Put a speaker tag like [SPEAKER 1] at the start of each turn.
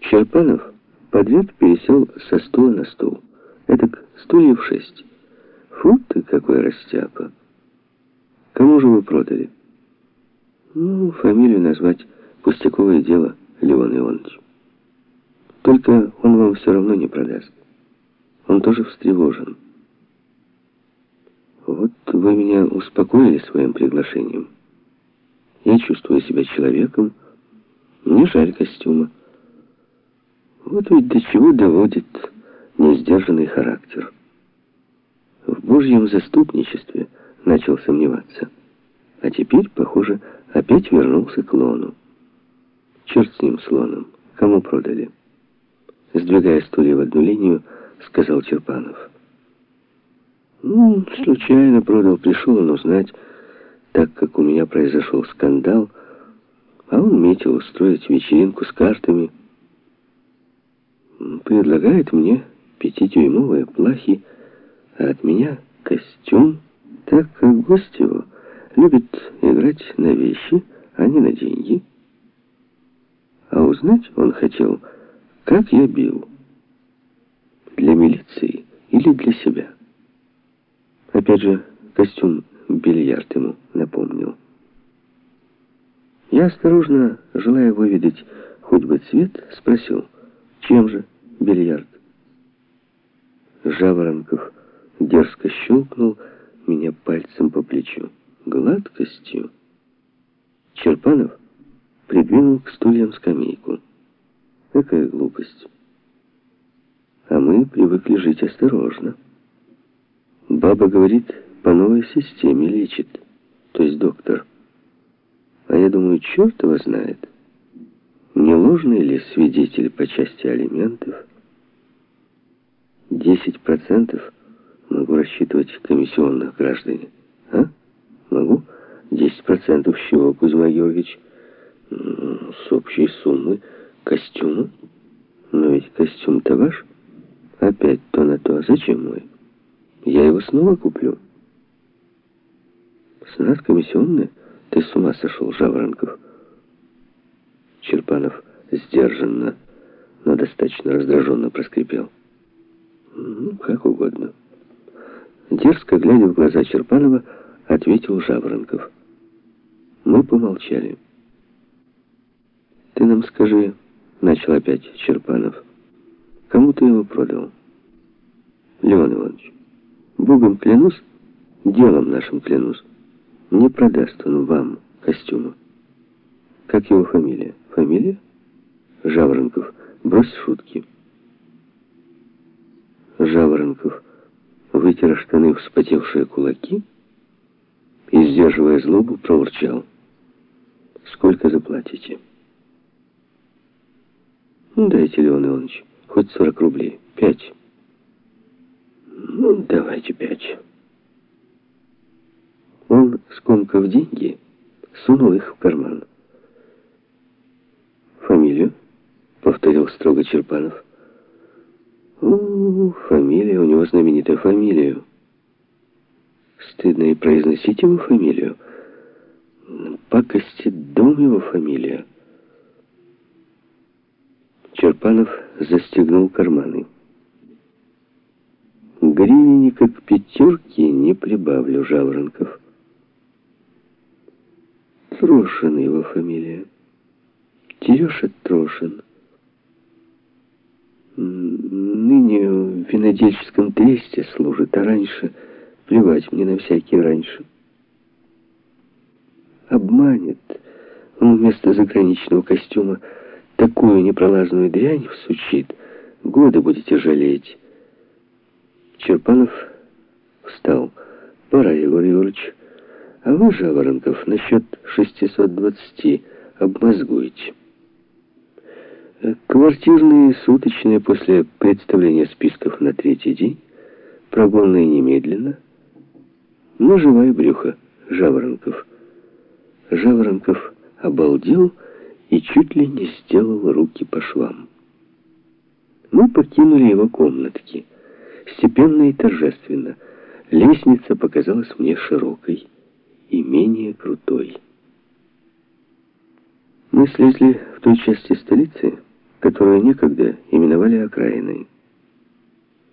[SPEAKER 1] Черпанов подряд пересел со стула на стул. Этак стульев шесть. Фу ты, какой растяпа. Кому же вы продали? Ну, фамилию назвать пустяковое дело, Леон Иванович. Только он вам все равно не продаст. Он тоже встревожен. Вот вы меня успокоили своим приглашением. Я чувствую себя человеком, не жаль костюма. Вот ведь до чего доводит несдержанный характер. В Божьем заступничестве начал сомневаться. А теперь, похоже, опять вернулся к лону. Черт с ним, слоном. Кому продали? Сдвигая стулья в одну линию, сказал Черпанов. Ну, случайно продал, пришел он узнать, так как у меня произошел скандал, а он метил устроить вечеринку с картами. Предлагает мне пятидюймовые плахи, а от меня костюм, так как гость его любит играть на вещи, а не на деньги. А узнать он хотел, как я бил. Для милиции или для себя. Опять же, костюм бильярд ему напомнил. Я осторожно, желая выведать хоть бы цвет, спросил, чем же бильярд? Жаворонков дерзко щелкнул меня пальцем по плечу. Гладкостью. Черпанов придвинул к стульям скамейку. Какая глупость. А мы привыкли жить осторожно. Баба говорит, по новой системе лечит, то есть доктор. А я думаю, черт его знает, не ложный ли свидетель по части алиментов. 10% могу рассчитывать комиссионных граждане. А? Могу? 10% с чего, Кузьма Георгиевич? С общей суммы костюма. Но ведь костюм-то ваш. Опять то на то. А зачем мой? Я его снова куплю. Снат комиссионная? Ты с ума сошел, Жаворонков. Черпанов сдержанно, но достаточно раздраженно проскрипел. Ну, как угодно. Дерзко глядя в глаза Черпанова, ответил Жаворонков. Мы помолчали. «Ты нам скажи», — начал опять Черпанов, — «кому ты его продал?» «Леон Иванович, Богом клянусь, делом нашим клянусь, не продаст он вам костюма». «Как его фамилия?» «Фамилия?» «Жаворонков, брось шутки». Жаворонков вытер штаны вспотевшие кулаки и, сдерживая злобу, проворчал. «Сколько заплатите?» «Ну, дайте, Леон Иванович, хоть сорок рублей. Пять». «Ну, давайте пять». Он, скомкав деньги, сунул их в карман. «Фамилию?» — повторил строго Черпанов. Фамилия, у него знаменитая фамилия. Стыдно и произносить его фамилию. Пакостит дом его фамилия. Черпанов застегнул карманы. Гривенника к пятерке не прибавлю, Жаворонков. Трошин его фамилия. Тереша Трошин ныне в винодельческом тресте служит, а раньше плевать мне на всякие раньше. Обманет он вместо заграничного костюма такую непролазную дрянь всучит, годы будете жалеть. Черпанов встал. Пора, Егор Егорович. А вы, Жаворонков, насчет 620 обмозгуете. Квартирные суточные после представления списков на третий день, прогонные немедленно, наживай брюхо, Жаворонков. Жаворонков обалдел и чуть ли не сделал руки по швам. Мы покинули его комнатки. Степенно и торжественно. Лестница показалась мне широкой и менее крутой. Мы слезли в той части столицы, которая некогда именовали окраиной.